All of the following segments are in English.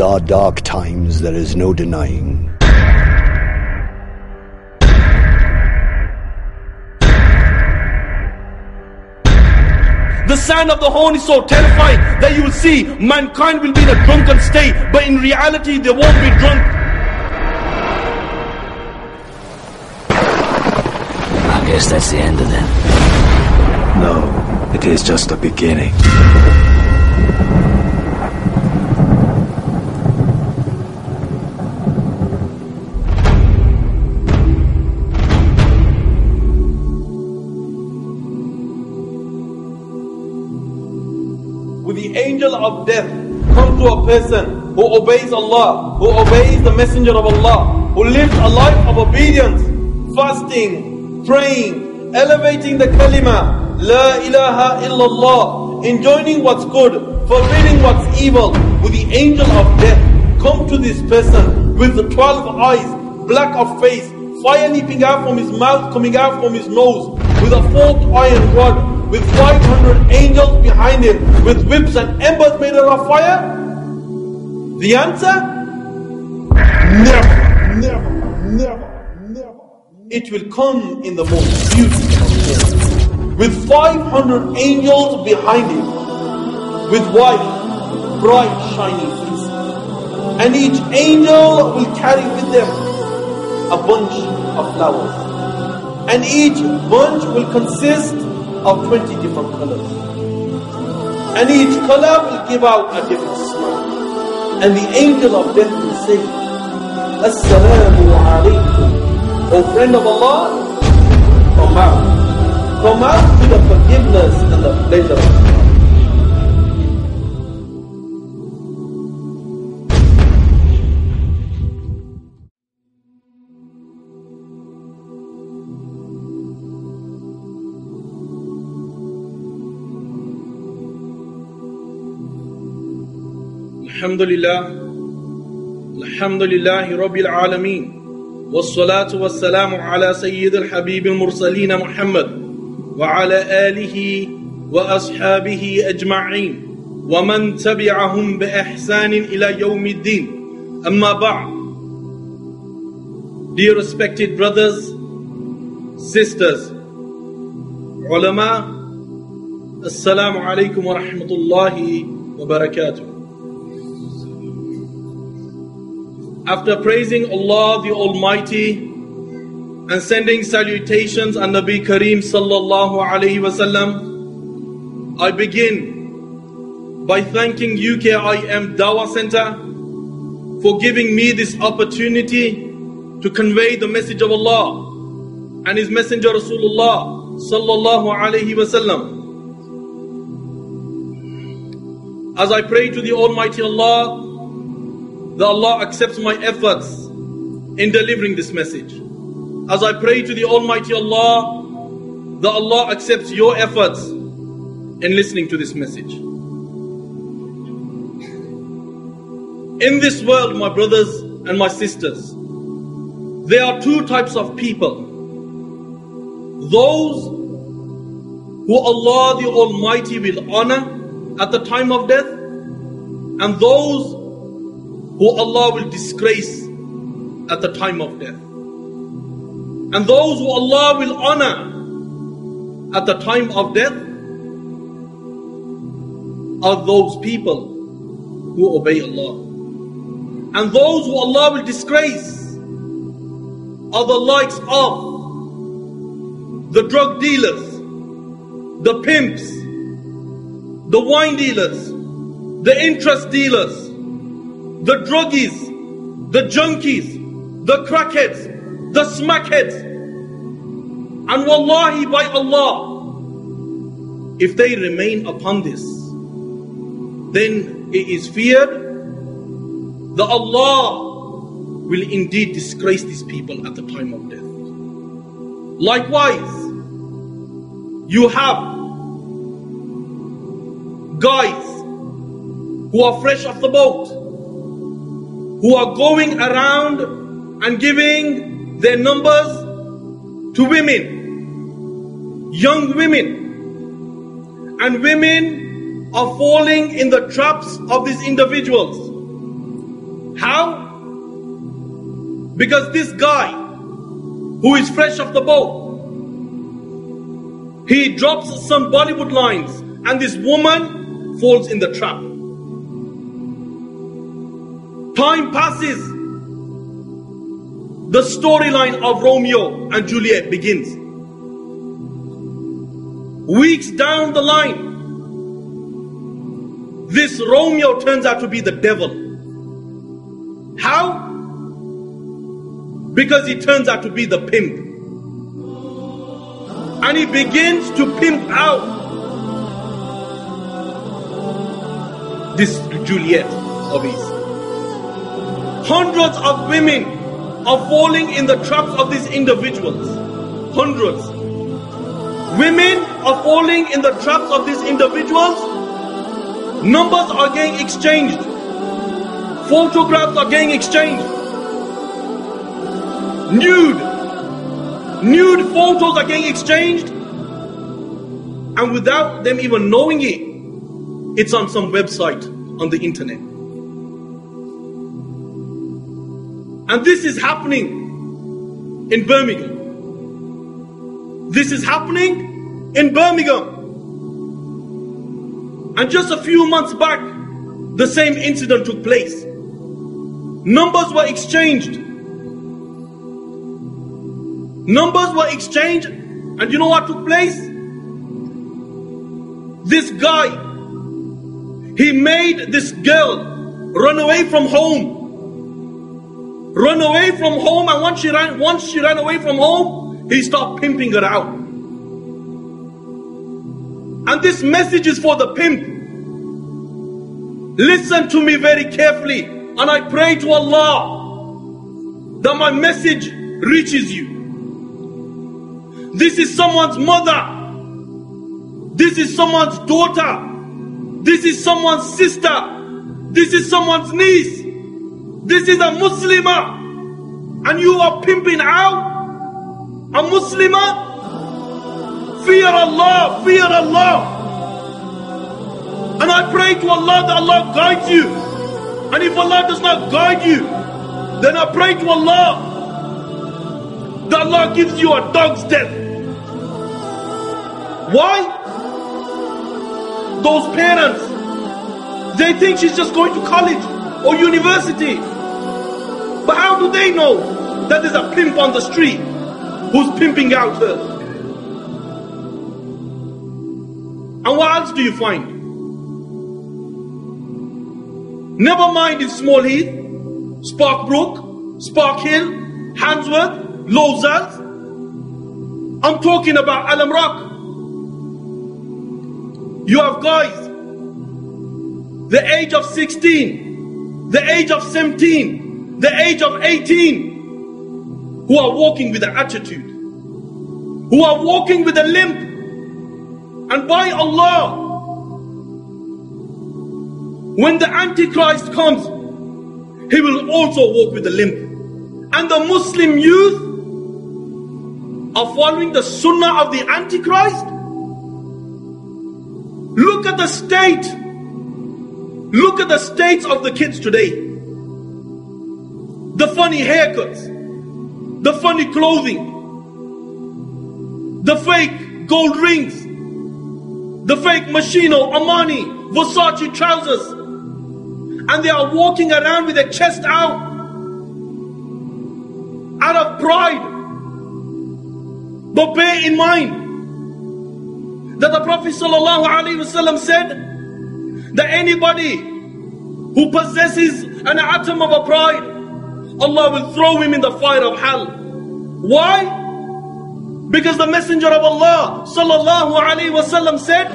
These are dark times, there is no denying. The sound of the horn is so terrifying that you will see mankind will be in a drunken state, but in reality they won't be drunk. I guess that's the end of them. No, it is just the beginning. Of death. Come to a person who obeys Allah, who obeys the messenger of Allah, who lives a life of obedience, fasting, praying, elevating the kalima, La ilaha illallah, enjoining what's good, forbidding what's evil, with the angel of death. Come to this person with the 12 eyes, black of face, fire leaping out from his mouth, coming out from his nose, with a forked iron rod, with 500 angels behind him, with whips and embers made out of fire? The answer? Never, never, never, never. It will come in the most beautiful form, with 500 angels behind him, with white, bright, shining faces. And each angel will carry with them a bunch of flowers. And each bunch will consist of 20 different colors. And each color will give out a different smell. And the angel of death will say, Assalamu alaikum. O friend of Allah, come out. Come out to the forgiveness and the pleasure الحمد لله الحمد لله رب العالمين. والصلاة والسلام على سيد الحبيب المرسلين محمد وعلى آله وأصحابه أجمعين ومن تبعهم بإحسان إلى يوم الدين. أما بعد Dear respected brothers, sisters, ulama, Assalamu alaikum wa rahmatullahi wa barakatuh. After praising Allah the Almighty and sending salutations on Nabi Kareem sallallahu alayhi wasallam, I begin by thanking UKIM Dawah Center for giving me this opportunity to convey the message of Allah and His Messenger Rasulullah sallallahu alayhi wasallam. As I pray to the Almighty Allah that Allah accepts my efforts in delivering this message. As I pray to the Almighty Allah, that Allah accepts your efforts in listening to this message. In this world, my brothers and my sisters, there are two types of people. Those who Allah the Almighty will honor at the time of death, and those who Allah will disgrace at the time of death. And those who Allah will honor at the time of death are those people who obey Allah. And those who Allah will disgrace are the likes of the drug dealers, the pimps, the wine dealers, the interest dealers, the druggies, the junkies, the crackheads, the smackheads. And wallahi by Allah, if they remain upon this, then it is feared that Allah will indeed disgrace these people at the time of death. Likewise, you have guys who are fresh off the boat, who are going around and giving their numbers to women, young women. And women are falling in the traps of these individuals. How? Because this guy, who is fresh off the boat, he drops some Bollywood lines, and this woman falls in the trap. Time passes. The storyline of Romeo and Juliet begins. Weeks down the line, this Romeo turns out to be the devil. How? Because he turns out to be the pimp. And he begins to pimp out this Juliet of his. Hundreds of women are falling in the traps of these individuals. Hundreds. Women are falling in the traps of these individuals. Numbers are getting exchanged. Photographs are getting exchanged. Nude. Nude photos are getting exchanged. And without them even knowing it, it's on some website on the internet. And this is happening in Birmingham. This is happening in Birmingham. And just a few months back, the same incident took place. Numbers were exchanged. Numbers were exchanged, and you know what took place? This guy, he made this girl run away from home. Run away from home, and once she ran, once she ran away from home, he stopped pimping her out. And this message is for the pimp. Listen to me very carefully, and I pray to Allah that my message reaches you. This is someone's mother. This is someone's daughter. This is someone's sister. This is someone's niece. This is a Muslimah. And you are pimping out a Muslimah. Fear Allah, fear Allah. And I pray to Allah that Allah guides you. And if Allah does not guide you, then I pray to Allah that Allah gives you a dog's death. Why? Those parents, they think she's just going to college or university. But how do they know that there's a pimp on the street who's pimping out her? And what else do you find? Never mind in Small Heath, Sparkbrook, Sparkhill, Handsworth. I'm talking about Alum Rock. You have guys, the age of 16, the age of 17, the age of 18, who are walking with an attitude, who are walking with a limp. And by Allah, when the Antichrist comes, he will also walk with a limp. And the Muslim youth are following the Sunnah of the Antichrist. Look at the state. Look at the states of the kids today. The funny haircuts, the funny clothing, the fake gold rings, the fake Moschino, Armani, Versace trousers, and they are walking around with their chest out. Out of pride. But bear in mind that the Prophet ﷺ said that anybody who possesses an atom of a pride, Allah will throw him in the fire of hell. Why? Because the Messenger of Allah ﷺ said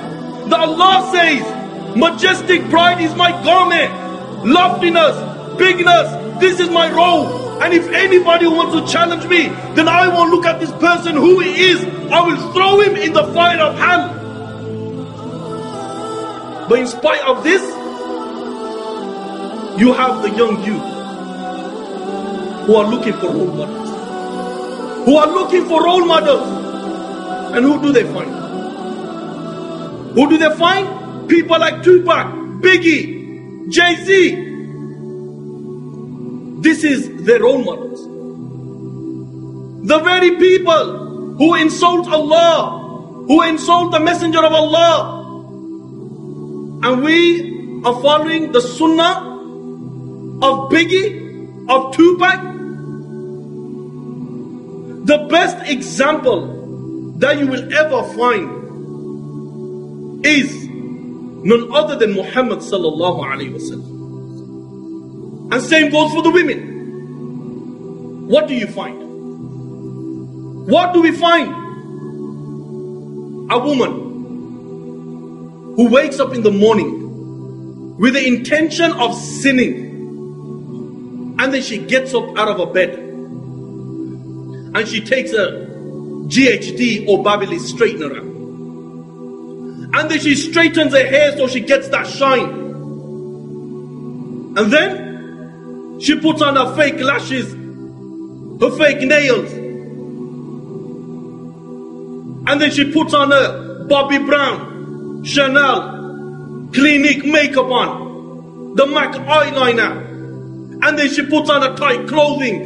that Allah says, Majestic pride is my garment, loftiness, bigness, this is my robe. And if anybody wants to challenge me, then I will look at this person who he is. I will throw him in the fire of hell. But in spite of this, you have the young youth who are looking for role models. Who are looking for role models. And who do they find? Who do they find? People like Tupac, Biggie, Jay-Z. this is their role models. The very people who insult Allah, who insult the Messenger of Allah, and we are following the Sunnah of Biggie, of Tupac. The best example that you will ever find is none other than Muhammad sallallahu alaihi wasallam. And same goes for the women. What do you find? What do we find? A woman who wakes up in the morning with the intention of sinning and then she gets up out of her bed and she takes a GHD or Babyliss straightener. And then she straightens her hair so she gets that shine. And then she puts on her fake lashes, her fake nails. And then she puts on her Bobbi Brown, Chanel, Clinique makeup on, the MAC eyeliner. And then she puts on a tight clothing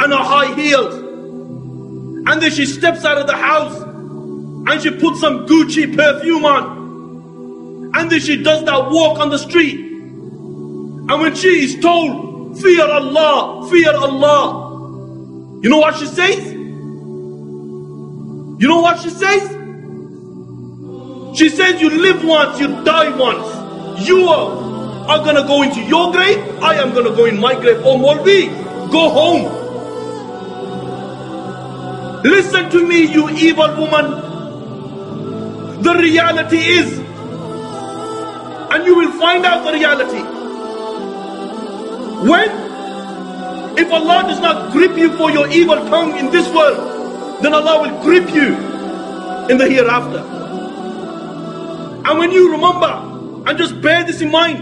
and her high heels. And then she steps out of the house and she puts some Gucci perfume on. And then she does that walk on the street. And when she is told, fear Allah, fear Allah, you know what she says? You know what she says? She says, You live once, you die once. You are, are gonna go into your grave, I am gonna go in my grave. Oh, Molvi, go home. Listen to me, you evil woman. The reality is, and you will find out the reality. When, if Allah does not grip you for your evil tongue in this world, then Allah will grip you in the hereafter. And when you remember, and just bear this in mind,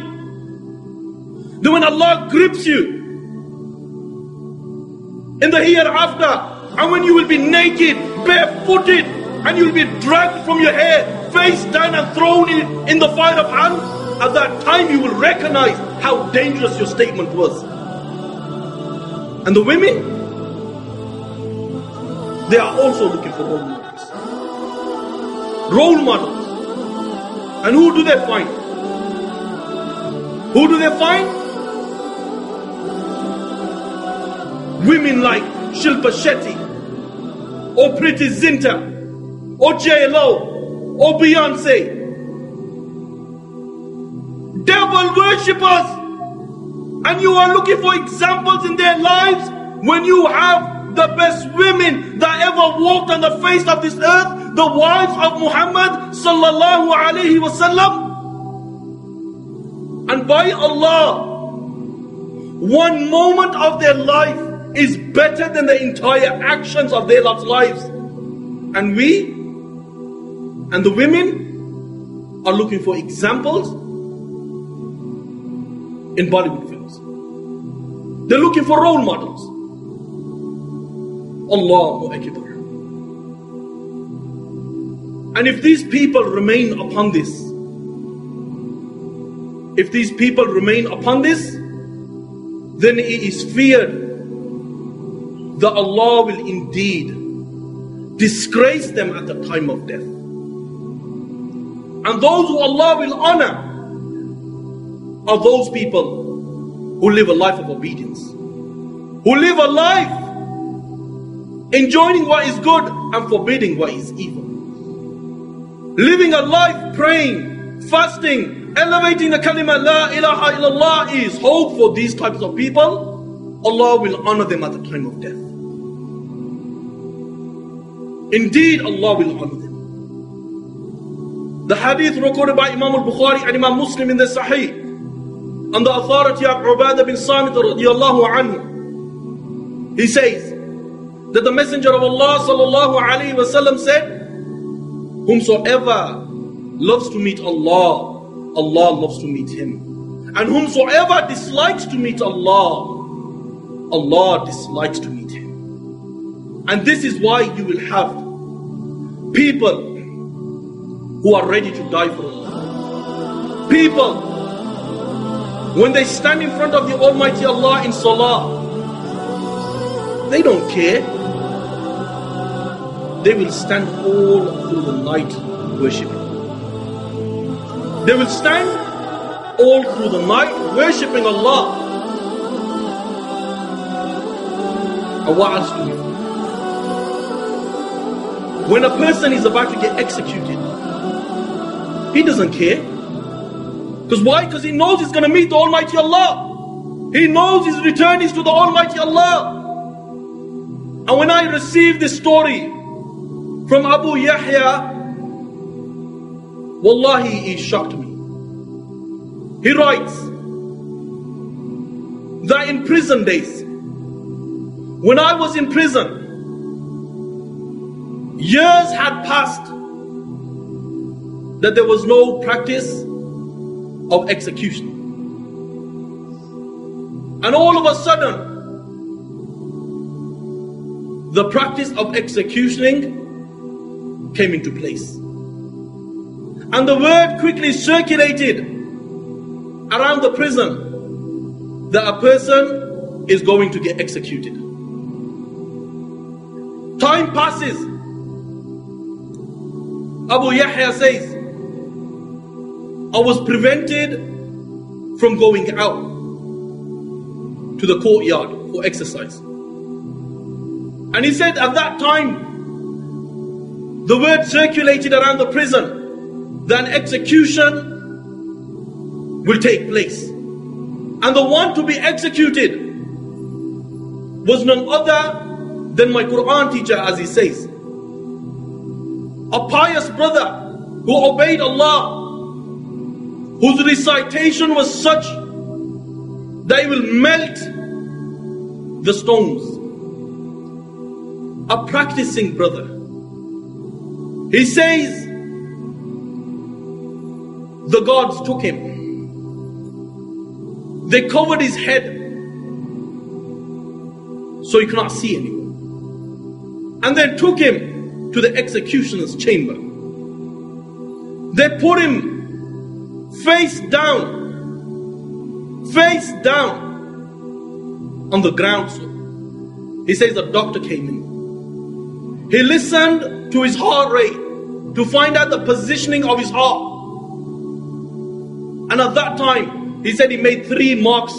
that when Allah grips you in the hereafter, and when you will be naked, barefooted, and you will be dragged from your hair, face down, and thrown in, in the fire of hell, at that time you will recognize how dangerous your statement was. And the women, they are also looking for role models. Role models. And who do they find? Who do they find? Women like Shilpa Shetty, or Preity Zinta, or J-Lo, or Beyonce. Devil worshippers! And you are looking for examples in their lives when you have the best women that ever walked on the face of this earth, the wife of Muhammad sallallahu alaihi wasallam. And by Allah, one moment of their life is better than the entire actions of their lives. And we and the women are looking for examples in Bollywood films. They're looking for role models. Allahu Akbar. And if these people remain upon this, if these people remain upon this, then it is feared that Allah will indeed disgrace them at the time of death. And those who Allah will honor are those people who live a life of obedience, who live a life enjoining what is good and forbidding what is evil. Living a life praying, fasting, elevating the kalima la ilaha illallah is hope for these types of people. Allah will honor them at the time of death. Indeed, Allah will honor them. The hadith recorded by Imam al-Bukhari and Imam Muslim in the Sahih on the authority of Ubadah bin Samit radiallahu anhu. He says that the Messenger of Allah sallallahu alayhi wasallam said, Whomsoever loves to meet Allah, Allah loves to meet him. And whomsoever dislikes to meet Allah, Allah dislikes to meet him. And this is why you will have people who are ready to die for Allah. People When they stand in front of the Almighty Allah in Salah, they don't care. They will stand all through the night worshipping. They will stand all through the night worshipping Allah. And what we? When a person is about to get executed, he doesn't care. Because why? Because he knows he's going to meet the Almighty Allah. He knows his return is to the Almighty Allah. And when I received this story from Abu Yahya, Wallahi, he shocked me. He writes that in prison days, when I was in prison, years had passed that there was no practice of execution. And all of a sudden, the practice of executioning came into place. And the word quickly circulated around the prison that a person is going to get executed. Time passes. Abu Yahya says, I was prevented from going out to the courtyard for exercise. And he said at that time, the word circulated around the prison that an execution will take place. And the one to be executed was none other than my Quran teacher, as he says. A pious brother who obeyed Allah whose recitation was such that it will melt the stones. A practicing brother. He says, the gods took him. They covered his head so he cannot see anymore. And then took him to the executioner's chamber. They put him face down, face down on the ground. He says the doctor came in. He listened to his heart rate to find out the positioning of his heart. And at that time, he said he made three marks.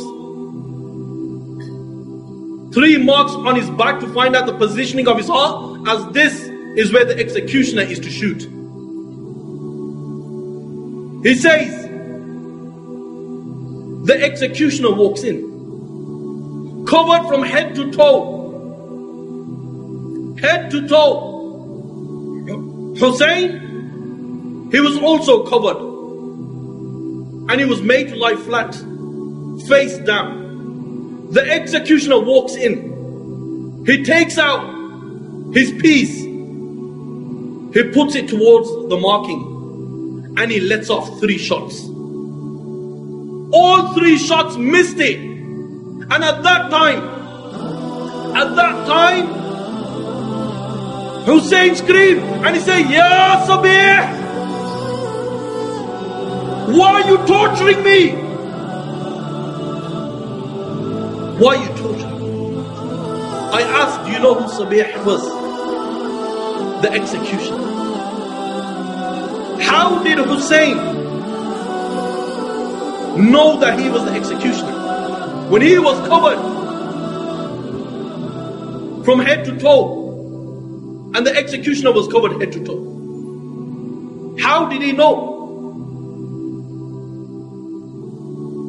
Three marks on his back to find out the positioning of his heart, as this is where the executioner is to shoot. He says, the executioner walks in, covered from head to toe. Head to toe. Hussein, he was also covered. And he was made to lie flat, face down. The executioner walks in. He takes out his piece. He puts it towards the marking. And he lets off three shots. All three shots missed it. And at that time, at that time, Hussein screamed and he said, Ya Sabih, why are you torturing me? Why are you torturing me? I asked, do you know who Sabih was? The executioner. How did Hussein know that he was the executioner. When he was covered from head to toe, and the executioner was covered head to toe. How did he know?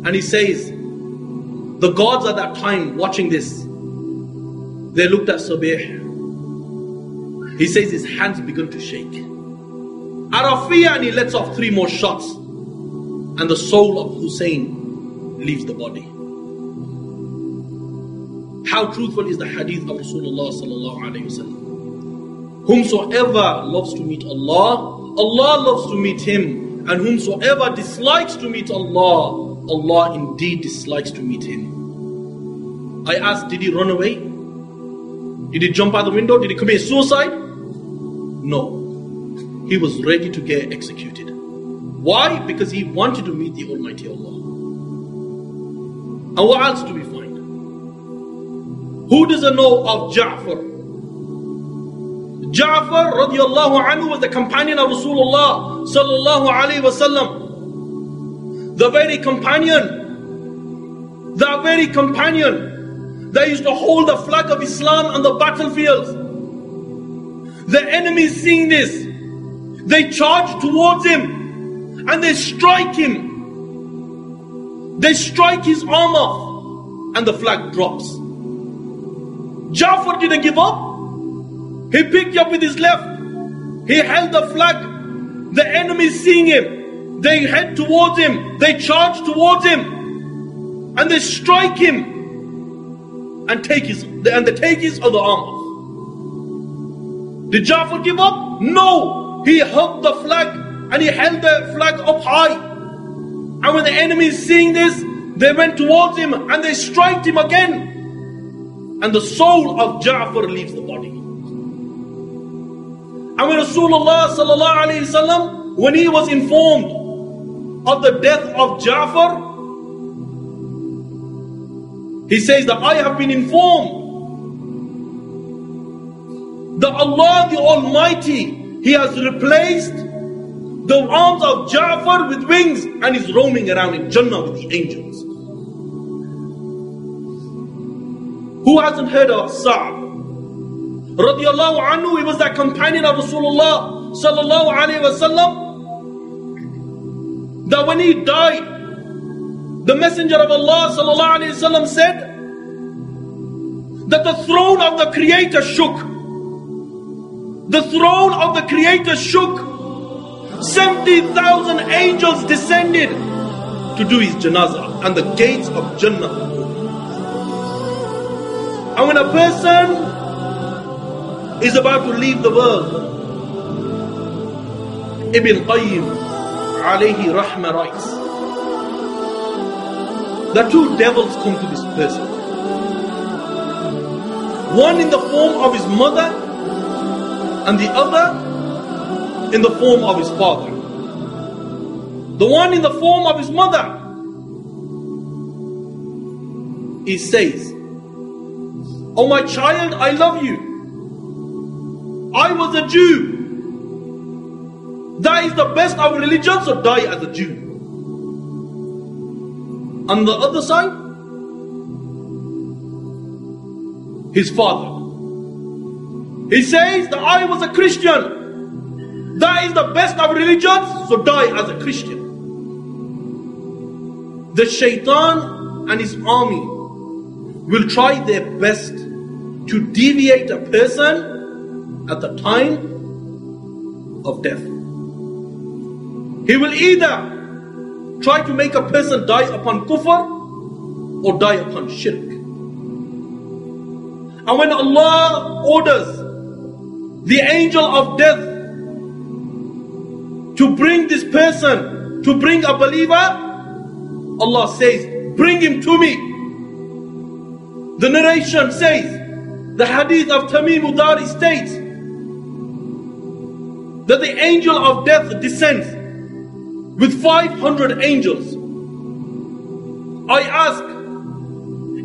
And he says, the gods at that time watching this, they looked at Sabih. He says his hands began to shake. Out of fear, and he lets off three more shots and the soul of Hussein leaves the body. How truthful is the hadith of Rasulullah sallallahu alayhi wasallam? Whomsoever loves to meet Allah, Allah loves to meet him, and whomsoever dislikes to meet Allah, Allah indeed dislikes to meet him. I asked, did he run away? Did he jump out the window? Did he commit suicide? No. He was ready to get executed. Why? Because he wanted to meet the Almighty Allah. And what else do we find? Who doesn't know of Ja'far? Ja'far radiallahu anhu was the companion of Rasulullah sallallahu alayhi. The very companion, the very companion that used to hold the flag of Islam on the battlefields. The enemies seeing this, they charge towards him and they strike him. They strike his arm off and the flag drops. Ja'far didn't give up. He picked up with his left. He held the flag. The enemy seeing him. They head towards him. They charge towards him. And they strike him. And take his and they take his other arm off. Did Ja'far give up? No. He held the flag and he held the flag up high. And when the enemies seeing this, they went towards him and they strike him again. And the soul of Ja'far leaves the body. And when Rasulullah sallallahu alayhi wasallam, when he was informed of the death of Ja'far, he says that I have been informed that Allah the Almighty, He has replaced the arms of Ja'far with wings and is roaming around in Jannah with the angels. Who hasn't heard of Sa'd? Radiallahu anhu, he was that companion of Rasulullah sallallahu alayhi wasallam. That when he died, the Messenger of Allah sallallahu alayhi wasallam said that the throne of the Creator shook. The throne of the Creator shook. 70,000 angels descended to do his janazah and the gates of Jannah. And when a person is about to leave the world, Ibn Qayyim alayhi rahma writes the two devils come to this person. One in the form of his mother and the other in the form of his father. The one in the form of his mother, he says, Oh my child, I love you. I was a Jew. That is the best of religion, so die as a Jew. On the other side, his father. He says that I was a Christian. That is the best of religions, so die as a Christian. The shaitan and his army will try their best to deviate a person at the time of death. He will either try to make a person die upon kufr or die upon shirk. And when Allah orders the angel of death to bring this person, to bring a believer, Allah says, Bring him to me. The narration says, the hadith of Tamim Udari states that the angel of death descends with 500 angels. I ask,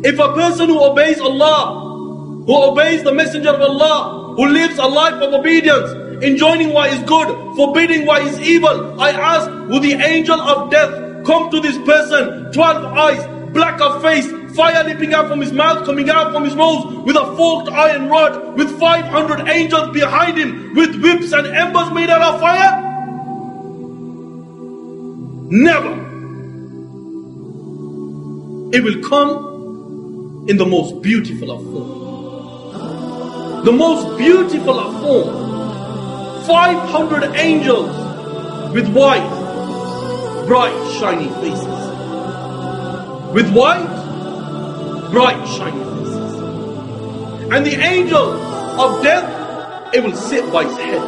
if a person who obeys Allah, who obeys the Messenger of Allah, who lives a life of obedience, enjoining what is good, forbidding what is evil, I ask, will the angel of death come to this person, 12 eyes, black of face, fire leaping out from his mouth, coming out from his nose, with a forked iron rod, with 500 angels behind him, whips and embers made out of fire? Never. It will come in the most beautiful of form. The most beautiful of form. 500 angels with white, bright, shiny faces. With white, bright, shiny faces. And the angel of death, it will sit by his head.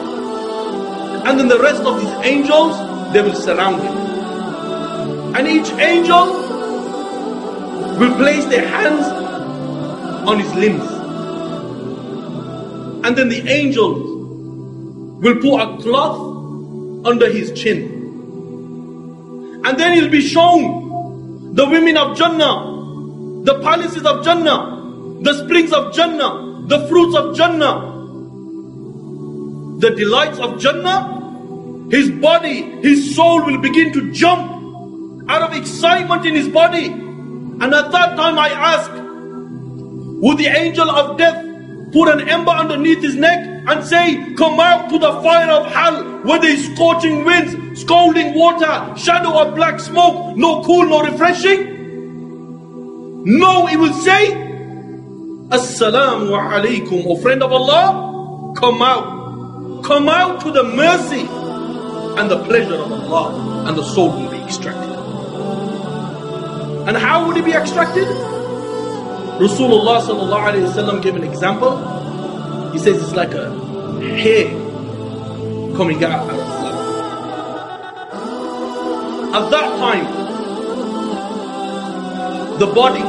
And then the rest of these angels, they will surround him. And each angel will place their hands on his limbs. And then the angels will put a cloth under his chin. And then he'll be shown the women of Jannah the palaces of Jannah, the springs of Jannah, the fruits of Jannah, the delights of Jannah, his body, his soul will begin to jump out of excitement in his body. And at that time I ask, would the angel of death put an ember underneath his neck and say, Come out to the fire of hell where there is scorching winds, scalding water, shadow of black smoke, no cool, no refreshing? No, he will say, Assalamu alaikum, O friend of Allah, come out. Come out to the mercy and the pleasure of Allah, and the soul will be extracted. And how would it be extracted? Rasulullah sallallahu gave an example. He says it's like a hair coming out of flour. At that time, the body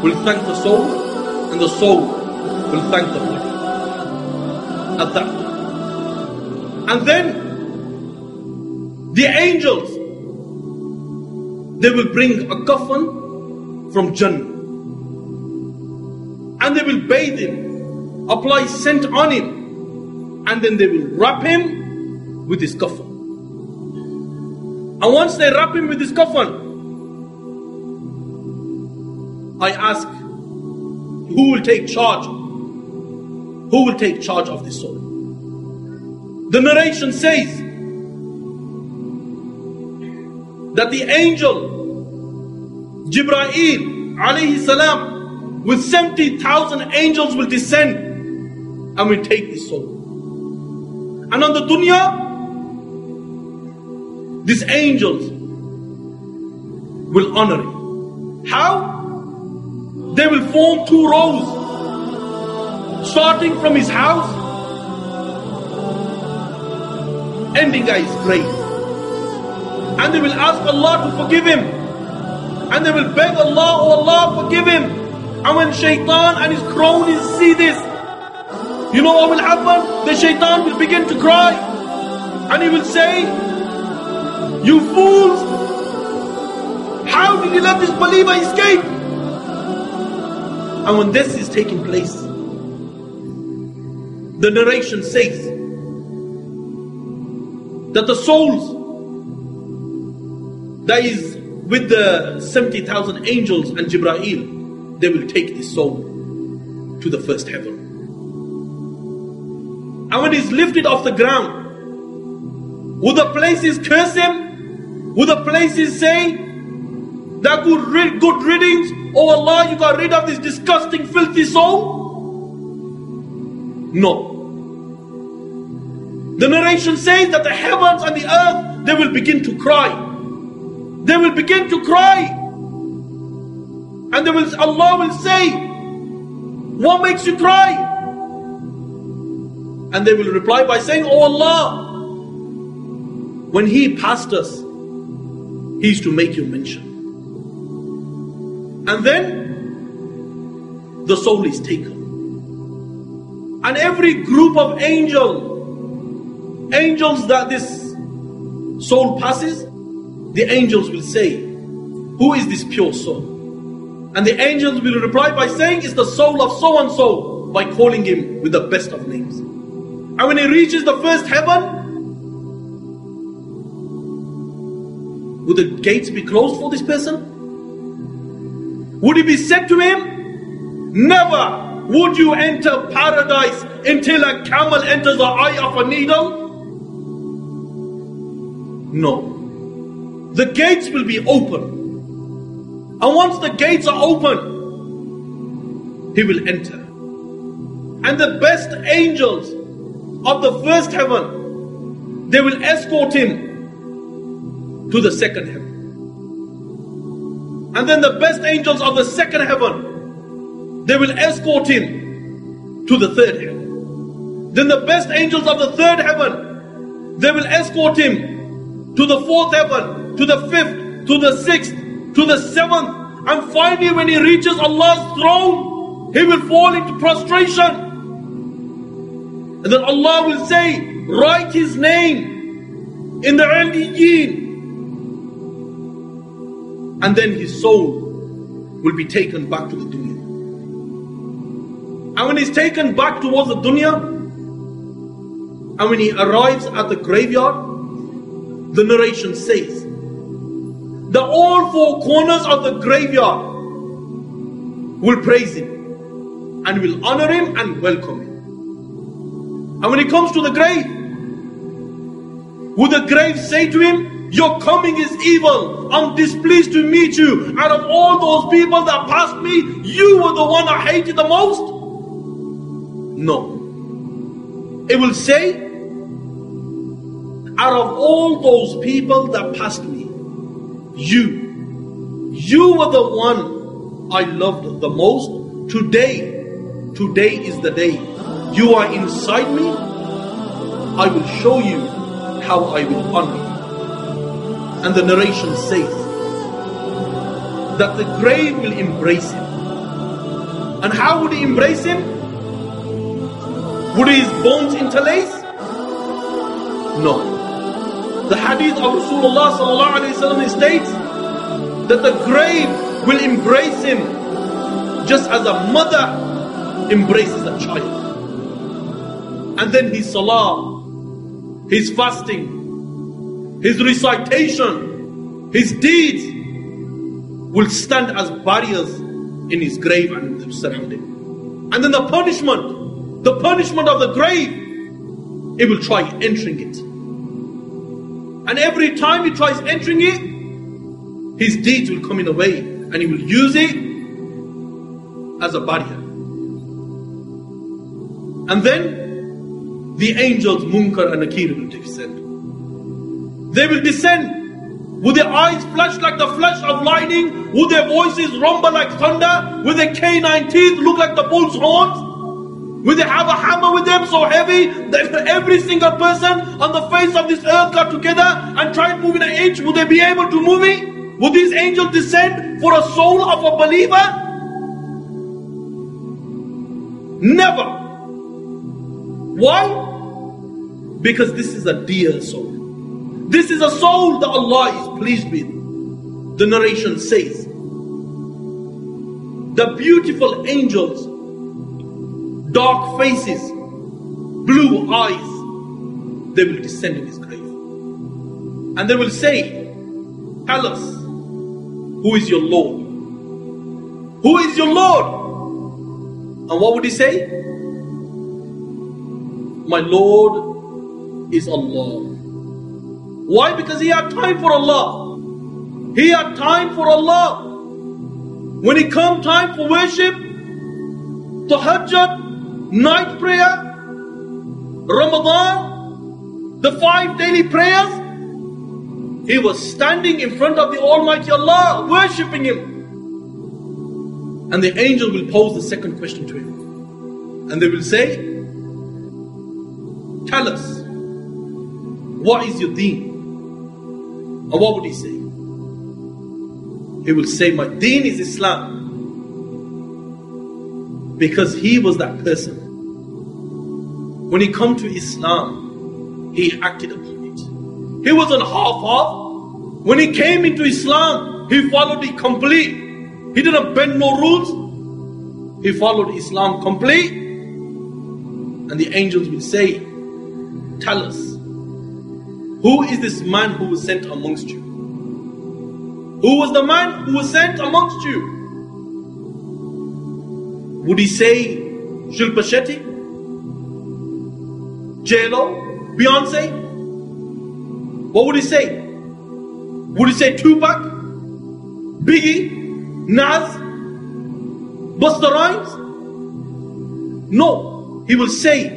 will thank the soul, and the soul will thank the body. At that. And then the angels they will bring a coffin from Jannah and they will bathe him, apply scent on him, and then they will wrap him with his coffin. And once they wrap him with his coffin, I ask, who will take charge? Who will take charge of this soul? The narration says that the angel Jibreel alayhi salam with 70,000 angels will descend and will take this soul. And on the dunya, these angels will honor it. How? They will form two rows, starting from his house, ending his grave. And they will ask Allah to forgive him. And they will beg Allah, oh Allah, forgive him. And when shaitan and his cronies see this, you know what will happen? The shaitan will begin to cry. And he will say, You fools! How did you let this believer escape? And when this is taking place, the narration says that the souls that is with the 70,000 angels and Jibreel, they will take this soul to the first heaven. And when he's lifted off the ground, will the places curse him? Will the places say that good, good riddance? Oh Allah, you got rid of this disgusting, filthy soul? No. The narration says that the heavens and the earth, they will begin to cry. They will begin to cry. And they will, Allah will say, What makes you cry? And they will reply by saying, Oh Allah, when He passed us, He used to make you mention. And then the soul is taken. And every group of angels, angels that this soul passes, the angels will say, Who is this pure soul? And the angels will reply by saying, It's the soul of so and so, by calling him with the best of names. And when he reaches the first heaven, would the gates be closed for this person? Would it be said to him, Never would you enter paradise until a camel enters the eye of a needle? No the gates will be open. And once the gates are open, he will enter. And the best angels of the first heaven, they will escort him to the second heaven. And then the best angels of the second heaven, they will escort him to the third heaven. Then the best angels of the third heaven, they will escort him to the fourth heaven to the fifth, to the sixth, to the seventh, and finally when he reaches Allah's throne, he will fall into prostration. And then Allah will say, write his name in the Aliyin. And then his soul will be taken back to the dunya. And when he's taken back towards the dunya, and when he arrives at the graveyard, the narration says that all four corners of the graveyard will praise him and will honor him and welcome him. And when he comes to the grave, will the grave say to him, Your coming is evil. I'm displeased to meet you. Out of all those people that passed me, you were the one I hated the most? No. It will say, out of all those people that passed me, you, you were the one I loved the most. Today, today is the day. You are inside me. I will show you how I will honor you. And the narration says that the grave will embrace him. And how would he embrace him? Would his bones interlace? No. The hadith of Rasulullah sallallahu states that the grave will embrace him just as a mother embraces a child. And then his salah, his fasting, his recitation, his deeds will stand as barriers in his grave and surround him. And then the punishment, the punishment of the grave, it will try entering it. And every time he tries entering it, his deeds will come in a way and he will use it as a barrier. And then the angels Munkar and Nakir will descend. They will descend. With their eyes flash like the flash of lightning? Will their voices rumble like thunder? With their canine teeth look like the bull's horns? Will they have a hammer with them so heavy that every single person on the face of this earth got together and tried moving an inch? Will they be able to move it? Would these angels descend for a soul of a believer? Never. Why? Because this is a dear soul. This is a soul that Allah is pleased with. The narration says, the beautiful angels dark faces, blue eyes, they will descend in his grave. And they will say, Tell us, who is your Lord? Who is your Lord? And what would he say? My Lord is Allah. Why? Because he had time for Allah. He had time for Allah. When it come time for worship, tahajjud, night prayer, Ramadan, the five daily prayers, he was standing in front of the Almighty Allah, worshipping Him. And the angel will pose the second question to him. And they will say, Tell us, what is your deen? And what would he say? He will say, My deen is Islam because he was that person. When he come to Islam, he acted upon it. He wasn't half-half. When he came into Islam, he followed it complete. He didn't bend no rules. He followed Islam complete. And the angels will say, Tell us, who is this man who was sent amongst you? Who was the man who was sent amongst you? Would he say Shilpa Shetty? J-Lo? Beyonce? What would he say? Would he say Tupac? Biggie? Nas? Busta Rhymes? No. He will say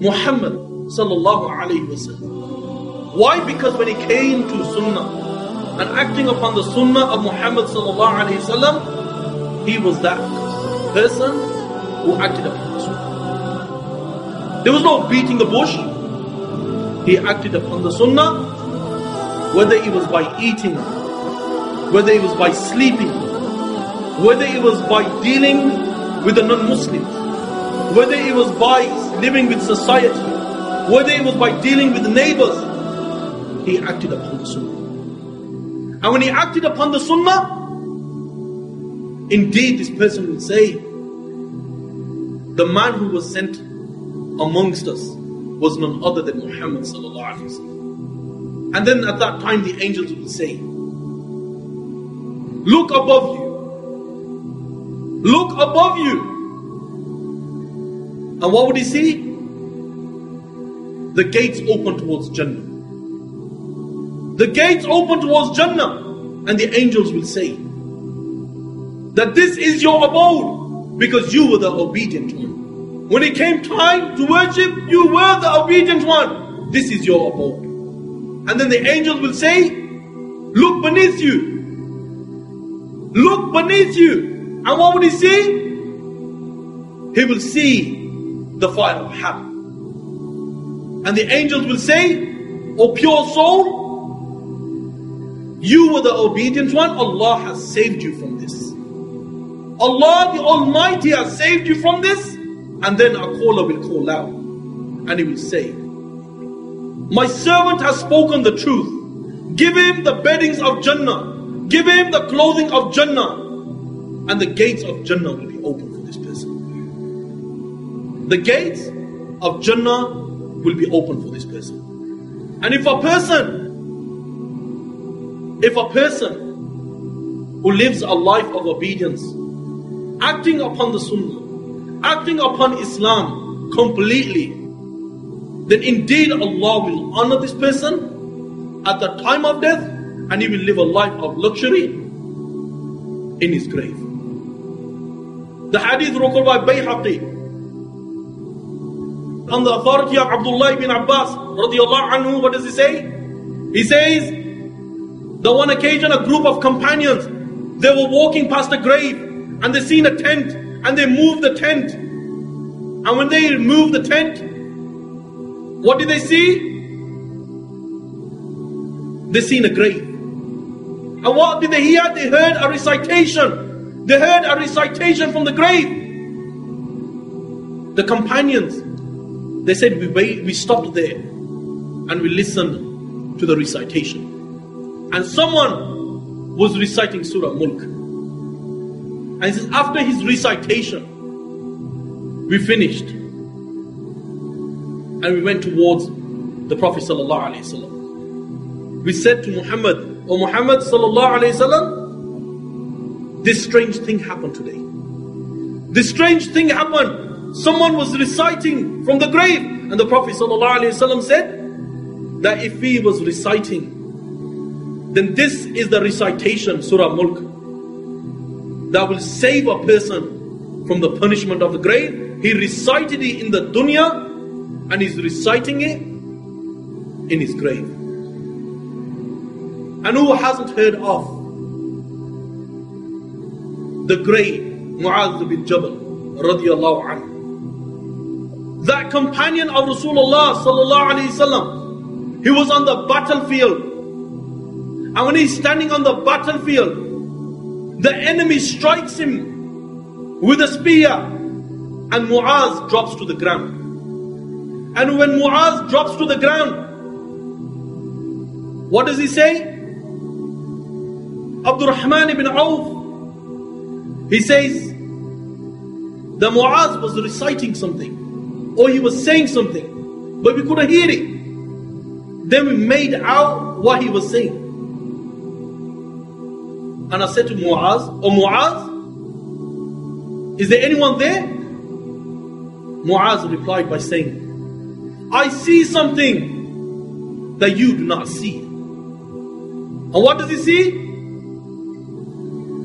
Muhammad sallallahu alayhi wasallam. Why? Because when he came to Sunnah and acting upon the Sunnah of Muhammad sallallahu alayhi wasallam, he was that person who acted upon the sunnah. There was no beating the bush. He acted upon the sunnah, whether it was by eating, whether it was by sleeping, whether it was by dealing with the non-Muslims, whether it was by living with society, whether it was by dealing with the neighbors, he acted upon the sunnah. And when he acted upon the sunnah, Indeed, this person will say, the man who was sent amongst us was none other than Muhammad. And then at that time, the angels will say, Look above you. Look above you. And what would he see? The gates open towards Jannah. The gates open towards Jannah. And the angels will say that this is your abode because you were the obedient one. When it came time to worship, you were the obedient one. This is your abode. And then the angels will say, Look beneath you. Look beneath you. And what will he see? He will see the fire of hell. And the angels will say, O pure soul, you were the obedient one. Allah has saved you from this. Allah the Almighty has saved you from this. And then a caller will call out and he will say, My servant has spoken the truth. Give him the beddings of Jannah. Give him the clothing of Jannah. And the gates of Jannah will be open for this person. The gates of Jannah will be open for this person. And if a person if a person who lives a life of obedience, acting upon the Sunnah, acting upon Islam completely, then indeed Allah will honor this person at the time of death and he will live a life of luxury in his grave. The hadith recorded by Bayhaqi on the authority of Abdullah ibn Abbas anhu, what does he say? He says, the one occasion, a group of companions, they were walking past a grave and they seen a tent and they moved the tent. And when they moved the tent, what did they see? They seen a grave. And what did they hear? They heard a recitation. They heard a recitation from the grave. The companions, they said, we, wait, we stopped there and we listened to the recitation and someone was reciting Surah Mulk. And he says, after his recitation, we finished. And we went towards the Prophet Wasallam. We said to Muhammad, O Muhammad Wasallam, this strange thing happened today. This strange thing happened. Someone was reciting from the grave. And the Prophet Wasallam said that if he was reciting then this is the recitation, Surah Mulk, that will save a person from the punishment of the grave. He recited it in the dunya and he's reciting it in his grave. And who hasn't heard of the great Mu'adh bin Jabal radiallahu anhu? That companion of Rasulullah sallallahu alayhi wasallam, he was on the battlefield and when he's standing on the battlefield, the enemy strikes him with a spear, and Muaz drops to the ground. And when Muaz drops to the ground, what does he say? Abdurrahman ibn Auf, he says, the Muaz was reciting something, or he was saying something, but we couldn't hear it. Then we made out what he was saying. And I said to Muaz, Oh Muaz, is there anyone there? Muaz replied by saying, I see something that you do not see. And what does he see?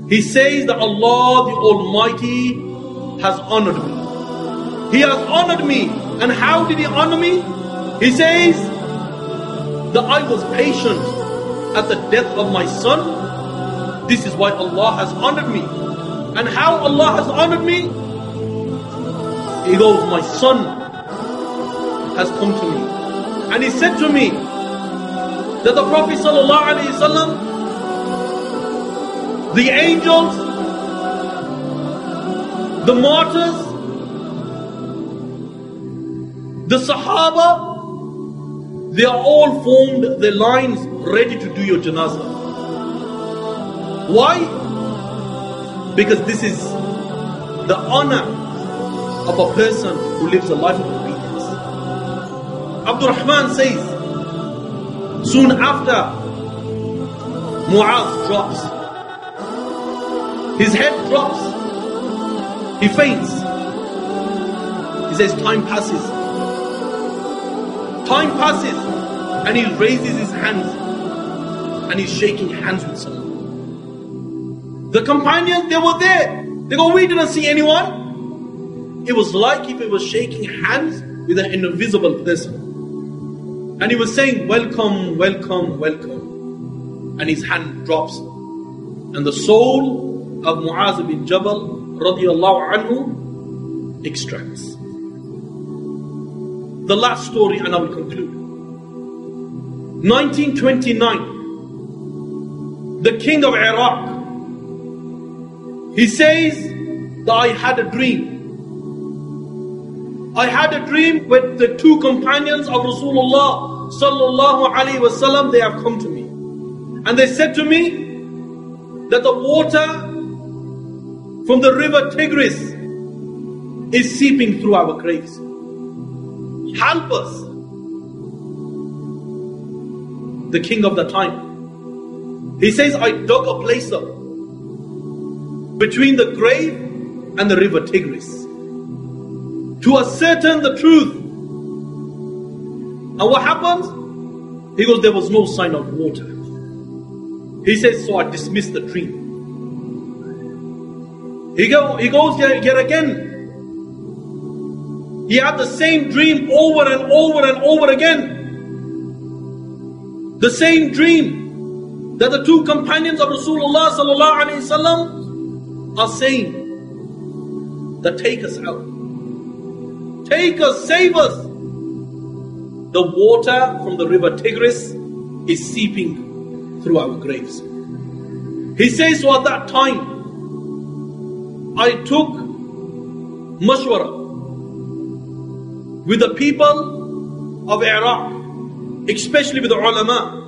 He says that Allah the Almighty has honored me. He has honored me. And how did He honor me? He says that I was patient at the death of my son this is why Allah has honored me. And how Allah has honored me? He goes, my son has come to me. And he said to me that the Prophet ﷺ, the angels, the martyrs, the Sahaba, they are all formed their lines ready to do your janazah. Why? Because this is the honor of a person who lives a life of obedience. Abdul Rahman says, soon after Mu'adh drops, his head drops, he faints. He says, time passes. Time passes, and he raises his hands and he's shaking hands with someone. The companions, they were there. They go, We didn't see anyone. It was like if he was shaking hands with an invisible person. And he was saying, Welcome, welcome, welcome. And his hand drops. And the soul of Mu'az bin Jabal radiallahu anhu extracts. The last story, and I will conclude. 1929, the king of Iraq, he says that I had a dream. I had a dream with the two companions of Rasulullah sallallahu alaihi wasallam. They have come to me, and they said to me that the water from the river Tigris is seeping through our graves. Help us. The king of the time. He says, I dug a place up between the grave and the river Tigris to ascertain the truth. And what happens? He goes, There was no sign of water. He says, So I dismissed the dream. He, go, he goes yet, yet again he had the same dream over and over and over again. The same dream that the two companions of Rasulullah sallallahu are saying that take us out. Take us, save us. The water from the river Tigris is seeping through our graves. He says, so at that time, I took mashwara with the people of Iraq, especially with the ulama.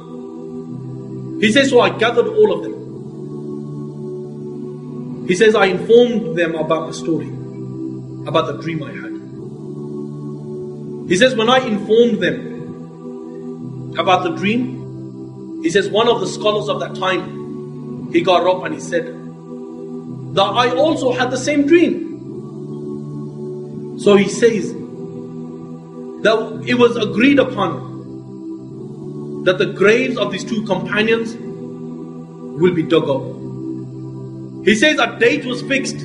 He says, so I gathered all of them. He says, I informed them about the story, about the dream I had. He says, when I informed them about the dream, he says, one of the scholars of that time, he got up and he said, that I also had the same dream. So he says, that it was agreed upon that the graves of these two companions will be dug up. He says a date was fixed.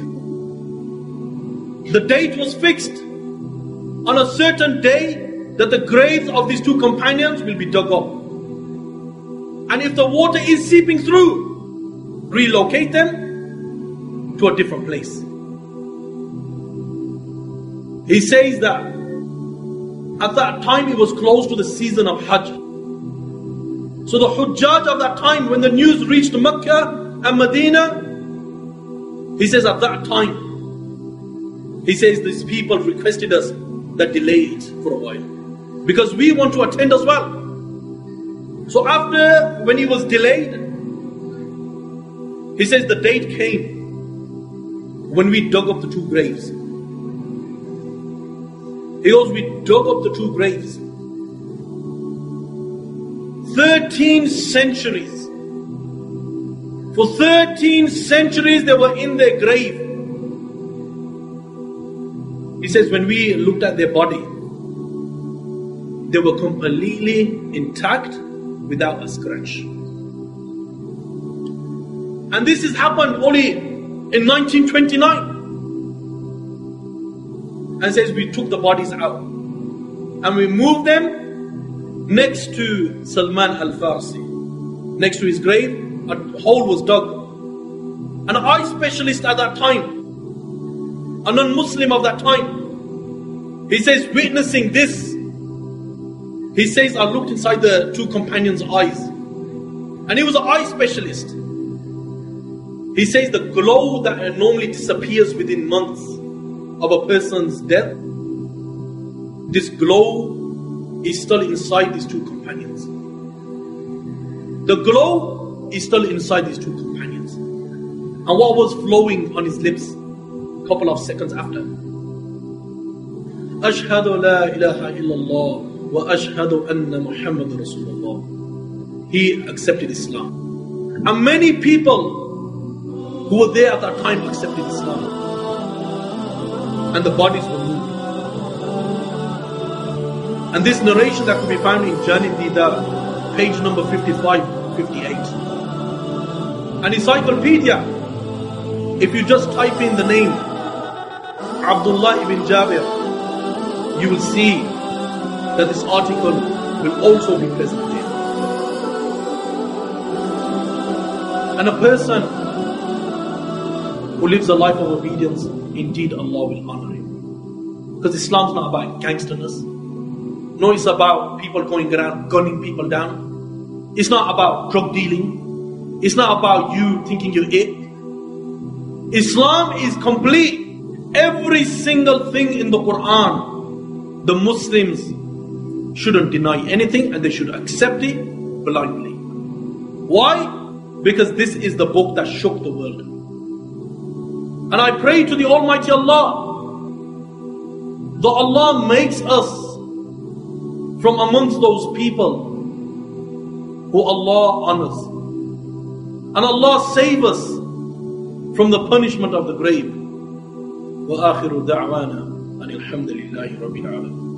The date was fixed on a certain day that the graves of these two companions will be dug up. And if the water is seeping through, relocate them to a different place. He says that at that time it was close to the season of Hajj. So the Hujjaj of that time, when the news reached Mecca and Medina, he says at that time, he says these people requested us that delay it for a while. Because we want to attend as well. So after when he was delayed, he says the date came when we dug up the two graves. He goes, we dug up the two graves. 13 centuries. For 13 centuries they were in their grave. He says, when we looked at their body, they were completely intact without a scratch. And this has happened only in 1929 and says we took the bodies out and we moved them next to Salman al Farsi. Next to his grave, a hole was dug. An eye specialist at that time, a non Muslim of that time, he says, witnessing this, he says, I looked inside the two companions' eyes. And he was an eye specialist. He says the glow that normally disappears within months of a person's death, this glow is still inside these two companions. The glow is still inside these two companions. And And what was flowing on his lips a couple of seconds after? أشهد لا إله إلا الله وأشهد أن محمد رسول الله. He accepted Islam. And many people who were there at that time accepted Islam. And the bodies were moved. And this narration that can be found in Jani Dida, page number 55, 58. An encyclopedia, if you just type in the name Abdullah ibn Jabir, you will see that this article will also be present there. And a person who lives a life of obedience, indeed Allah will honor him. Because Islam's not about gangsterness. No, it's about people going around gunning people down. It's not about drug dealing. It's not about you thinking you're it. Islam is complete. Every single thing in the Quran, the Muslims shouldn't deny anything and they should accept it blindly. Why? Because this is the book that shook the world. And I pray to the Almighty Allah that Allah makes us from amongst those people who Allah honors. And Allah save us from the punishment of the grave. وآخر دعوانا أن الحمد لله رب العالمين